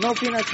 No peanuts,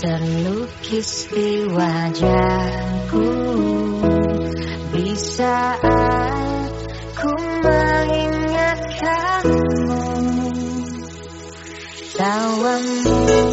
terlukis di wajahku. Di saat ku mengingat kamu Tawamu